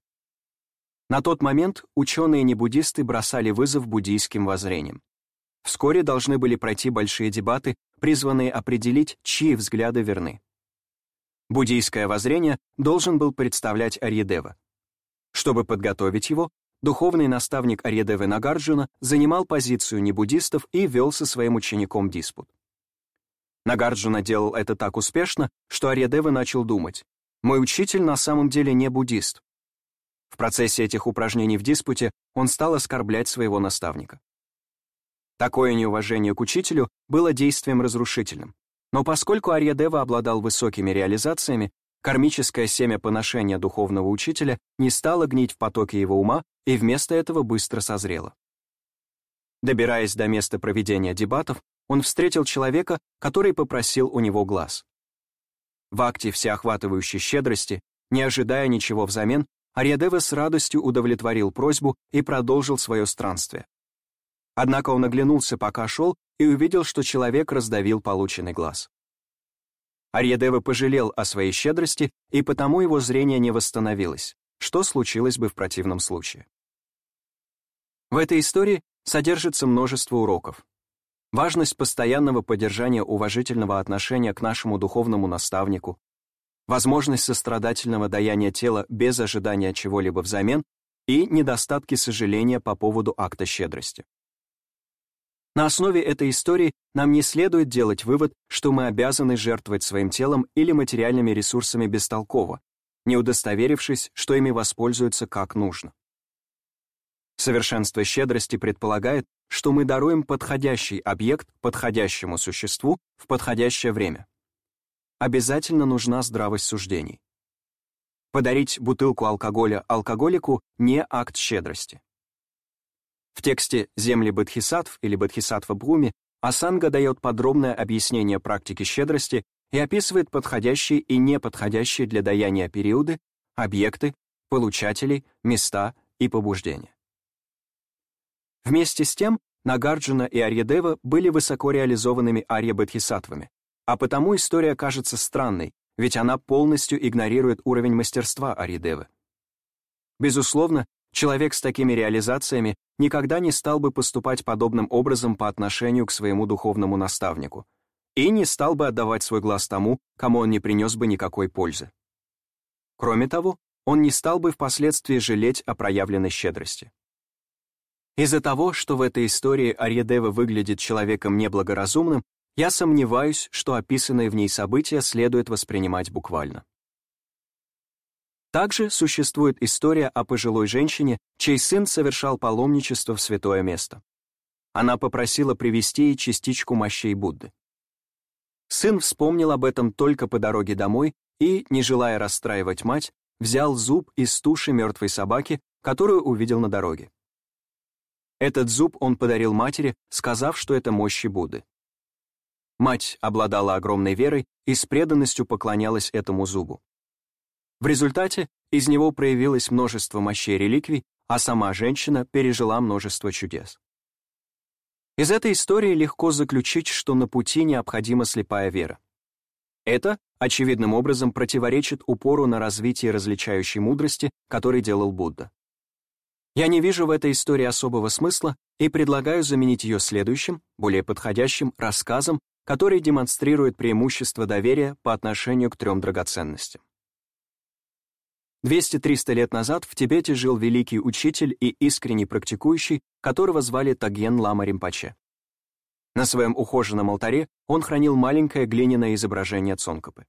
На тот момент ученые-небуддисты бросали вызов буддийским воззрениям. Вскоре должны были пройти большие дебаты, призванные определить, чьи взгляды верны. Буддийское воззрение должен был представлять Арьедева. Чтобы подготовить его, духовный наставник Арьедевы Нагарджуна занимал позицию небуддистов и вел со своим учеником диспут. Нагарджуна делал это так успешно, что Арьедева начал думать, «Мой учитель на самом деле не буддист». В процессе этих упражнений в диспуте он стал оскорблять своего наставника. Такое неуважение к учителю было действием разрушительным. Но поскольку Арьядева обладал высокими реализациями, кармическое семя поношения духовного учителя не стало гнить в потоке его ума и вместо этого быстро созрело. Добираясь до места проведения дебатов, он встретил человека, который попросил у него глаз. В акте всеохватывающей щедрости, не ожидая ничего взамен, Арьядева с радостью удовлетворил просьбу и продолжил свое странствие. Однако он оглянулся, пока шел, и увидел, что человек раздавил полученный глаз. Арьядева пожалел о своей щедрости, и потому его зрение не восстановилось, что случилось бы в противном случае. В этой истории содержится множество уроков. Важность постоянного поддержания уважительного отношения к нашему духовному наставнику, возможность сострадательного даяния тела без ожидания чего-либо взамен и недостатки сожаления по поводу акта щедрости. На основе этой истории нам не следует делать вывод, что мы обязаны жертвовать своим телом или материальными ресурсами бестолково, не удостоверившись, что ими воспользуются как нужно. Совершенство щедрости предполагает, что мы даруем подходящий объект подходящему существу в подходящее время. Обязательно нужна здравость суждений. Подарить бутылку алкоголя алкоголику — не акт щедрости. В тексте «Земли Бодхисаттв» или «Бодхисаттва Бхуми» Асанга дает подробное объяснение практики щедрости и описывает подходящие и неподходящие для даяния периоды, объекты, получателей, места и побуждения. Вместе с тем, Нагарджуна и Арьядева были высоко реализованными арья-бодхисаттвами, а потому история кажется странной, ведь она полностью игнорирует уровень мастерства Арьядевы. Безусловно, человек с такими реализациями никогда не стал бы поступать подобным образом по отношению к своему духовному наставнику и не стал бы отдавать свой глаз тому, кому он не принес бы никакой пользы. Кроме того, он не стал бы впоследствии жалеть о проявленной щедрости. Из-за того, что в этой истории Арьедева выглядит человеком неблагоразумным, я сомневаюсь, что описанные в ней события следует воспринимать буквально. Также существует история о пожилой женщине, чей сын совершал паломничество в святое место. Она попросила привезти ей частичку мощей Будды. Сын вспомнил об этом только по дороге домой и, не желая расстраивать мать, взял зуб из туши мертвой собаки, которую увидел на дороге. Этот зуб он подарил матери, сказав, что это мощи Будды. Мать обладала огромной верой и с преданностью поклонялась этому зубу. В результате из него проявилось множество мощей реликвий, а сама женщина пережила множество чудес. Из этой истории легко заключить, что на пути необходима слепая вера. Это, очевидным образом, противоречит упору на развитие различающей мудрости, который делал Будда. Я не вижу в этой истории особого смысла и предлагаю заменить ее следующим, более подходящим рассказом, который демонстрирует преимущество доверия по отношению к трем драгоценностям. 200-300 лет назад в Тибете жил великий учитель и искренний практикующий, которого звали Таген Лама Римпаче. На своем ухоженном алтаре он хранил маленькое глиняное изображение Цонкопы.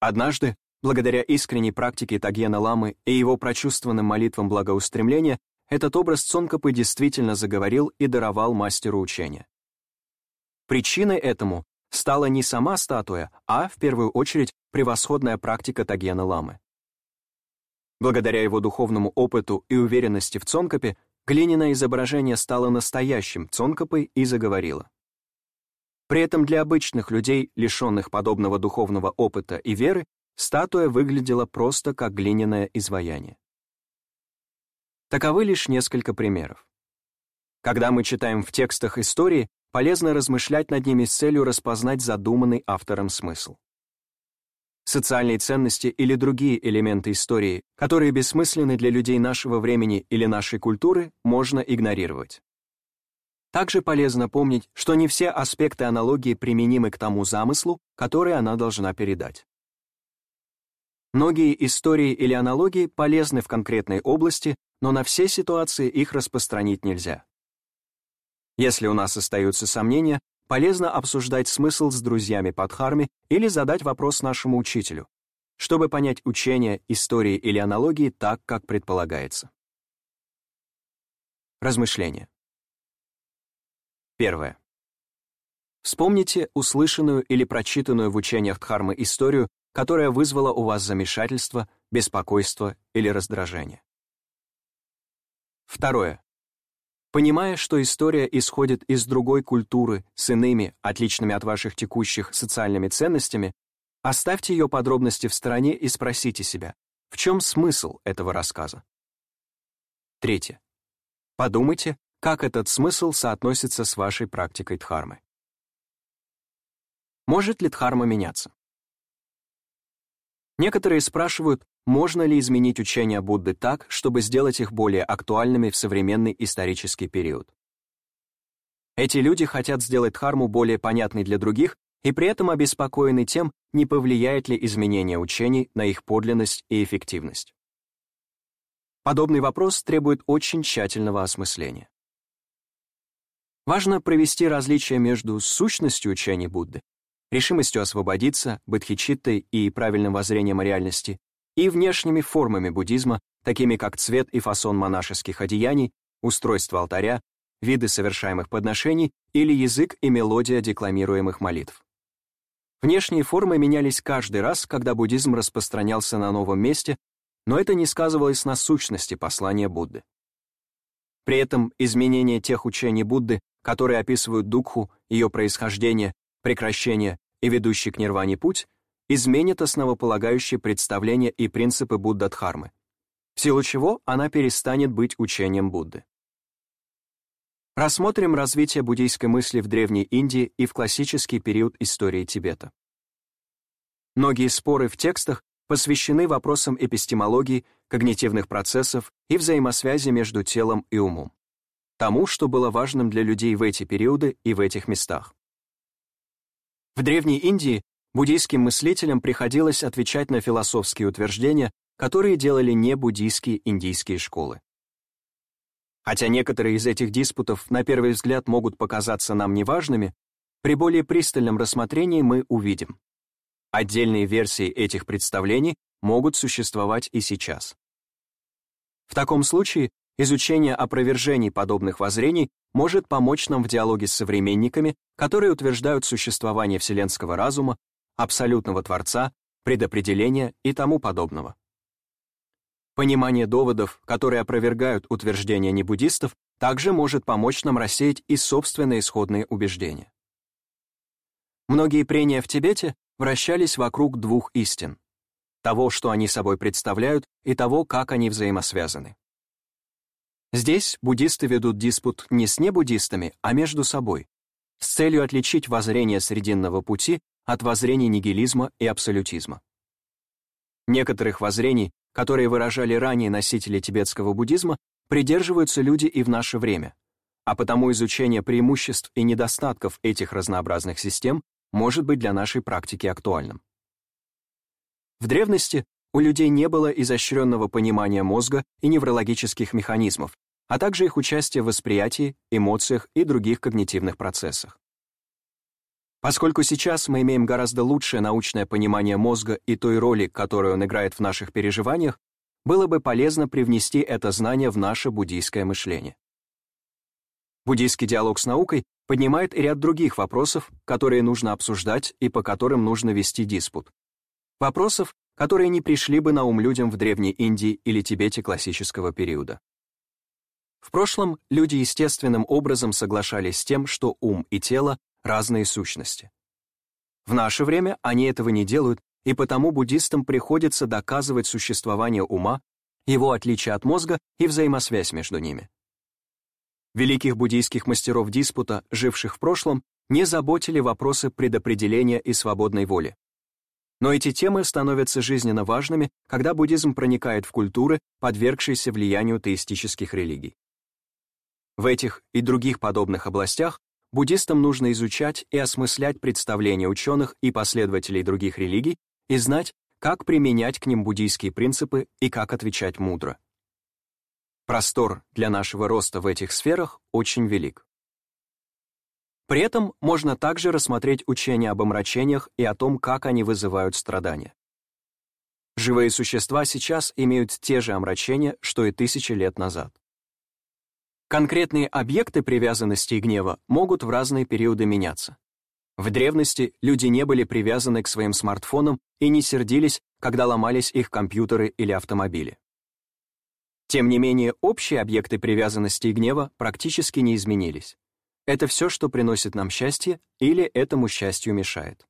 Однажды Благодаря искренней практике Тагьена Ламы и его прочувствованным молитвам благоустремления, этот образ Цонкопы действительно заговорил и даровал мастеру учения. Причиной этому стала не сама статуя, а, в первую очередь, превосходная практика Тагьена Ламы. Благодаря его духовному опыту и уверенности в Цонкопе, глиняное изображение стало настоящим Цонкопой и заговорило. При этом для обычных людей, лишенных подобного духовного опыта и веры, статуя выглядела просто как глиняное изваяние. Таковы лишь несколько примеров. Когда мы читаем в текстах истории, полезно размышлять над ними с целью распознать задуманный автором смысл. Социальные ценности или другие элементы истории, которые бессмысленны для людей нашего времени или нашей культуры, можно игнорировать. Также полезно помнить, что не все аспекты аналогии применимы к тому замыслу, который она должна передать. Многие истории или аналогии полезны в конкретной области, но на все ситуации их распространить нельзя. Если у нас остаются сомнения, полезно обсуждать смысл с друзьями под харми или задать вопрос нашему учителю, чтобы понять учение, истории или аналогии так, как предполагается. Размышления. Первое. Вспомните услышанную или прочитанную в учениях Дхармы историю которая вызвала у вас замешательство, беспокойство или раздражение. Второе. Понимая, что история исходит из другой культуры с иными, отличными от ваших текущих социальными ценностями, оставьте ее подробности в стороне и спросите себя, в чем смысл этого рассказа? Третье. Подумайте, как этот смысл соотносится с вашей практикой дхармы. Может ли дхарма меняться? Некоторые спрашивают, можно ли изменить учения Будды так, чтобы сделать их более актуальными в современный исторический период. Эти люди хотят сделать дхарму более понятной для других и при этом обеспокоены тем, не повлияет ли изменение учений на их подлинность и эффективность. Подобный вопрос требует очень тщательного осмысления. Важно провести различие между сущностью учений Будды, решимостью освободиться, бодхичиттой и правильным воззрением реальности, и внешними формами буддизма, такими как цвет и фасон монашеских одеяний, устройство алтаря, виды совершаемых подношений или язык и мелодия декламируемых молитв. Внешние формы менялись каждый раз, когда буддизм распространялся на новом месте, но это не сказывалось на сущности послания Будды. При этом изменение тех учений Будды, которые описывают Дукху, ее происхождение, прекращение и ведущий к нирване путь, изменит основополагающие представления и принципы Будда-дхармы, в силу чего она перестанет быть учением Будды. Рассмотрим развитие буддийской мысли в Древней Индии и в классический период истории Тибета. Многие споры в текстах посвящены вопросам эпистемологии, когнитивных процессов и взаимосвязи между телом и умом, тому, что было важным для людей в эти периоды и в этих местах. В Древней Индии буддийским мыслителям приходилось отвечать на философские утверждения, которые делали не буддийские индийские школы. Хотя некоторые из этих диспутов на первый взгляд могут показаться нам неважными, при более пристальном рассмотрении мы увидим. Отдельные версии этих представлений могут существовать и сейчас. В таком случае изучение опровержений подобных воззрений может помочь нам в диалоге с современниками, которые утверждают существование вселенского разума, абсолютного Творца, предопределения и тому подобного. Понимание доводов, которые опровергают утверждения небуддистов, также может помочь нам рассеять и собственные исходные убеждения. Многие прения в Тибете вращались вокруг двух истин — того, что они собой представляют, и того, как они взаимосвязаны. Здесь буддисты ведут диспут не с небуддистами, а между собой, с целью отличить воззрение срединного пути от воззрений нигилизма и абсолютизма. Некоторых воззрений которые выражали ранее носители тибетского буддизма, придерживаются люди и в наше время, а потому изучение преимуществ и недостатков этих разнообразных систем может быть для нашей практики актуальным. В древности у людей не было изощренного понимания мозга и неврологических механизмов, а также их участия в восприятии, эмоциях и других когнитивных процессах. Поскольку сейчас мы имеем гораздо лучшее научное понимание мозга и той роли, которую он играет в наших переживаниях, было бы полезно привнести это знание в наше буддийское мышление. Буддийский диалог с наукой поднимает ряд других вопросов, которые нужно обсуждать и по которым нужно вести диспут. Вопросов, которые не пришли бы на ум людям в Древней Индии или Тибете классического периода. В прошлом люди естественным образом соглашались с тем, что ум и тело разные сущности. В наше время они этого не делают, и потому буддистам приходится доказывать существование ума, его отличие от мозга и взаимосвязь между ними. Великих буддийских мастеров диспута, живших в прошлом, не заботили вопросы предопределения и свободной воли. Но эти темы становятся жизненно важными, когда буддизм проникает в культуры, подвергшиеся влиянию теистических религий. В этих и других подобных областях буддистам нужно изучать и осмыслять представления ученых и последователей других религий и знать, как применять к ним буддийские принципы и как отвечать мудро. Простор для нашего роста в этих сферах очень велик. При этом можно также рассмотреть учения об омрачениях и о том, как они вызывают страдания. Живые существа сейчас имеют те же омрачения, что и тысячи лет назад. Конкретные объекты привязанности и гнева могут в разные периоды меняться. В древности люди не были привязаны к своим смартфонам и не сердились, когда ломались их компьютеры или автомобили. Тем не менее, общие объекты привязанности и гнева практически не изменились. Это все, что приносит нам счастье или этому счастью мешает.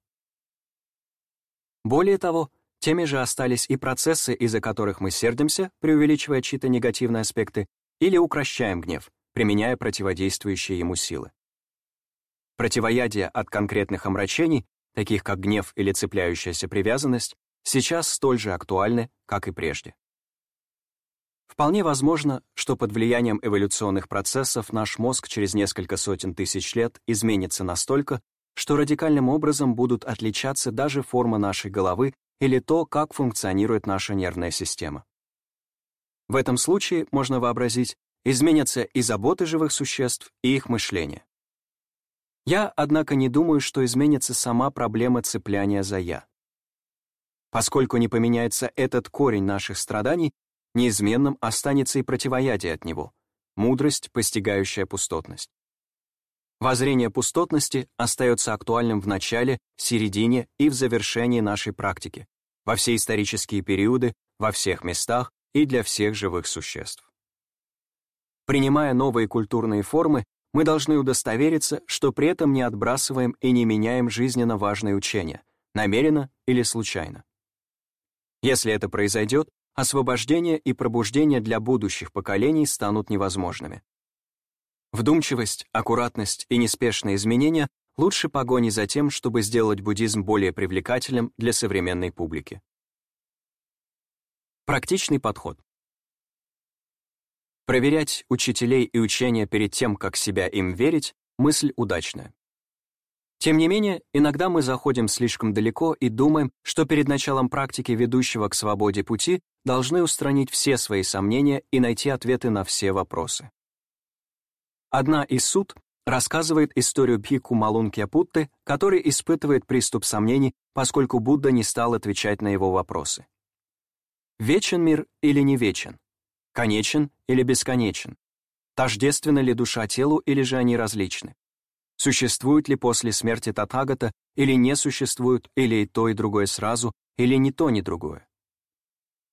Более того, теми же остались и процессы, из-за которых мы сердимся, преувеличивая чьи-то негативные аспекты, или укращаем гнев, применяя противодействующие ему силы. Противоядие от конкретных омрачений, таких как гнев или цепляющаяся привязанность, сейчас столь же актуальны, как и прежде. Вполне возможно, что под влиянием эволюционных процессов наш мозг через несколько сотен тысяч лет изменится настолько, что радикальным образом будут отличаться даже форма нашей головы или то, как функционирует наша нервная система. В этом случае, можно вообразить, изменятся и заботы живых существ, и их мышление. Я, однако, не думаю, что изменится сама проблема цепляния за «я». Поскольку не поменяется этот корень наших страданий, неизменным останется и противоядие от него — мудрость, постигающая пустотность. Воззрение пустотности остается актуальным в начале, середине и в завершении нашей практики, во все исторические периоды, во всех местах и для всех живых существ. Принимая новые культурные формы, мы должны удостовериться, что при этом не отбрасываем и не меняем жизненно важные учения, намеренно или случайно. Если это произойдет, освобождение и пробуждение для будущих поколений станут невозможными. Вдумчивость, аккуратность и неспешные изменения лучше погони за тем, чтобы сделать буддизм более привлекательным для современной публики. Практичный подход. Проверять учителей и учения перед тем, как себя им верить, мысль удачная. Тем не менее, иногда мы заходим слишком далеко и думаем, что перед началом практики ведущего к свободе пути должны устранить все свои сомнения и найти ответы на все вопросы. Одна из суд рассказывает историю Бхикку Малункьяпутты, который испытывает приступ сомнений, поскольку Будда не стал отвечать на его вопросы. Вечен мир или не вечен? Конечен или бесконечен? Тождественна ли душа телу или же они различны? Существует ли после смерти Татхагата или не существует, или и то, и другое сразу, или ни то, ни другое.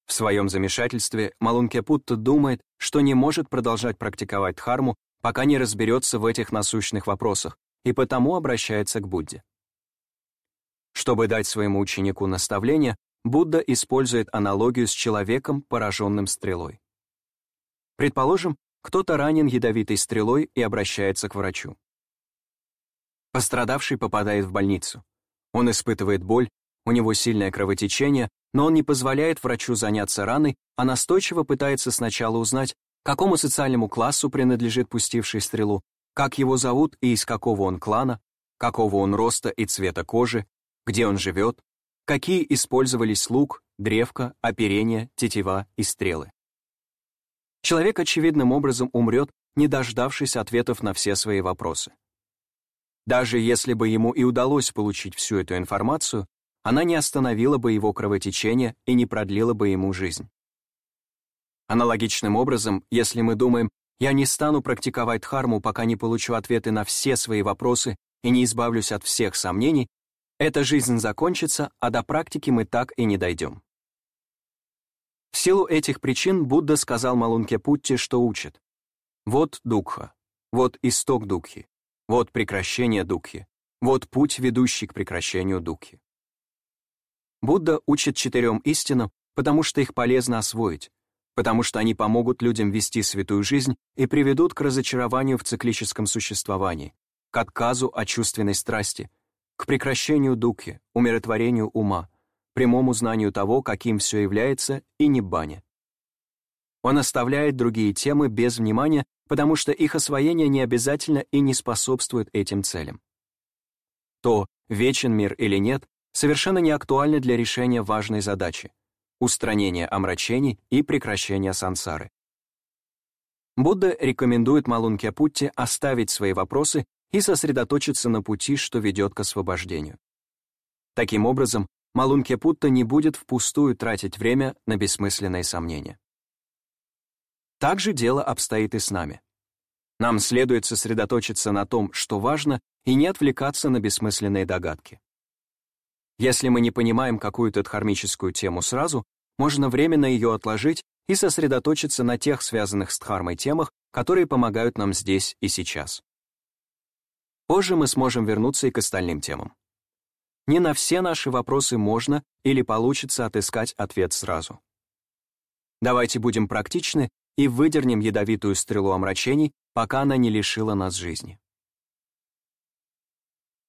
В своем замешательстве Малункепутта думает, что не может продолжать практиковать дхарму, пока не разберется в этих насущных вопросах, и потому обращается к Будде. Чтобы дать своему ученику наставление, Будда использует аналогию с человеком, пораженным стрелой. Предположим, кто-то ранен ядовитой стрелой и обращается к врачу. Пострадавший попадает в больницу. Он испытывает боль, у него сильное кровотечение, но он не позволяет врачу заняться раной, а настойчиво пытается сначала узнать, какому социальному классу принадлежит пустивший стрелу, как его зовут и из какого он клана, какого он роста и цвета кожи, где он живет, какие использовались лук, древко, оперение, тетива и стрелы. Человек очевидным образом умрет, не дождавшись ответов на все свои вопросы. Даже если бы ему и удалось получить всю эту информацию, она не остановила бы его кровотечение и не продлила бы ему жизнь. Аналогичным образом, если мы думаем, я не стану практиковать дхарму, пока не получу ответы на все свои вопросы и не избавлюсь от всех сомнений, эта жизнь закончится, а до практики мы так и не дойдем. В силу этих причин Будда сказал Малунке Путти, что учит. Вот дукха, вот исток дукхи, вот прекращение дукхи. Вот путь, ведущий к прекращению дукхи. Будда учит четырем истинам, потому что их полезно освоить, потому что они помогут людям вести святую жизнь и приведут к разочарованию в циклическом существовании, к отказу от чувственной страсти, к прекращению духи, умиротворению ума, прямому знанию того, каким все является, и не бане. Он оставляет другие темы без внимания потому что их освоение не обязательно и не способствует этим целям. То, вечен мир или нет, совершенно не актуально для решения важной задачи — устранения омрачений и прекращения сансары. Будда рекомендует Малункяпутте оставить свои вопросы и сосредоточиться на пути, что ведет к освобождению. Таким образом, Малункяпутта не будет впустую тратить время на бессмысленные сомнения. Так же дело обстоит и с нами. Нам следует сосредоточиться на том, что важно, и не отвлекаться на бессмысленные догадки. Если мы не понимаем какую-то дхармическую тему сразу, можно временно ее отложить и сосредоточиться на тех связанных с дхармой темах, которые помогают нам здесь и сейчас. Позже мы сможем вернуться и к остальным темам. Не на все наши вопросы можно или получится отыскать ответ сразу. Давайте будем практичны и выдернем ядовитую стрелу омрачений, пока она не лишила нас жизни.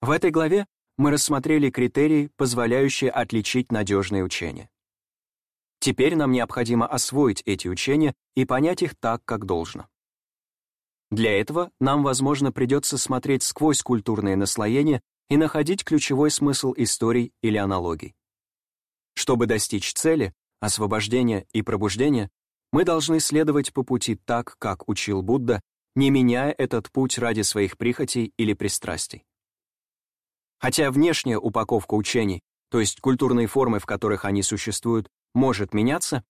В этой главе мы рассмотрели критерии, позволяющие отличить надежные учения. Теперь нам необходимо освоить эти учения и понять их так, как должно. Для этого нам, возможно, придется смотреть сквозь культурные наслоения и находить ключевой смысл историй или аналогий. Чтобы достичь цели, освобождения и пробуждения, мы должны следовать по пути так, как учил Будда, не меняя этот путь ради своих прихотей или пристрастий. Хотя внешняя упаковка учений, то есть культурные формы, в которых они существуют, может меняться,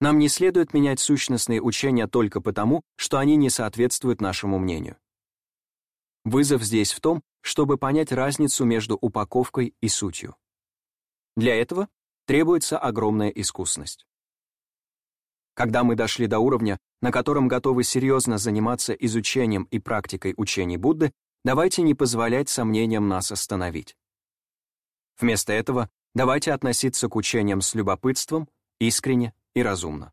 нам не следует менять сущностные учения только потому, что они не соответствуют нашему мнению. Вызов здесь в том, чтобы понять разницу между упаковкой и сутью. Для этого требуется огромная искусность. Когда мы дошли до уровня, на котором готовы серьезно заниматься изучением и практикой учений Будды, давайте не позволять сомнениям нас остановить. Вместо этого давайте относиться к учениям с любопытством, искренне и разумно.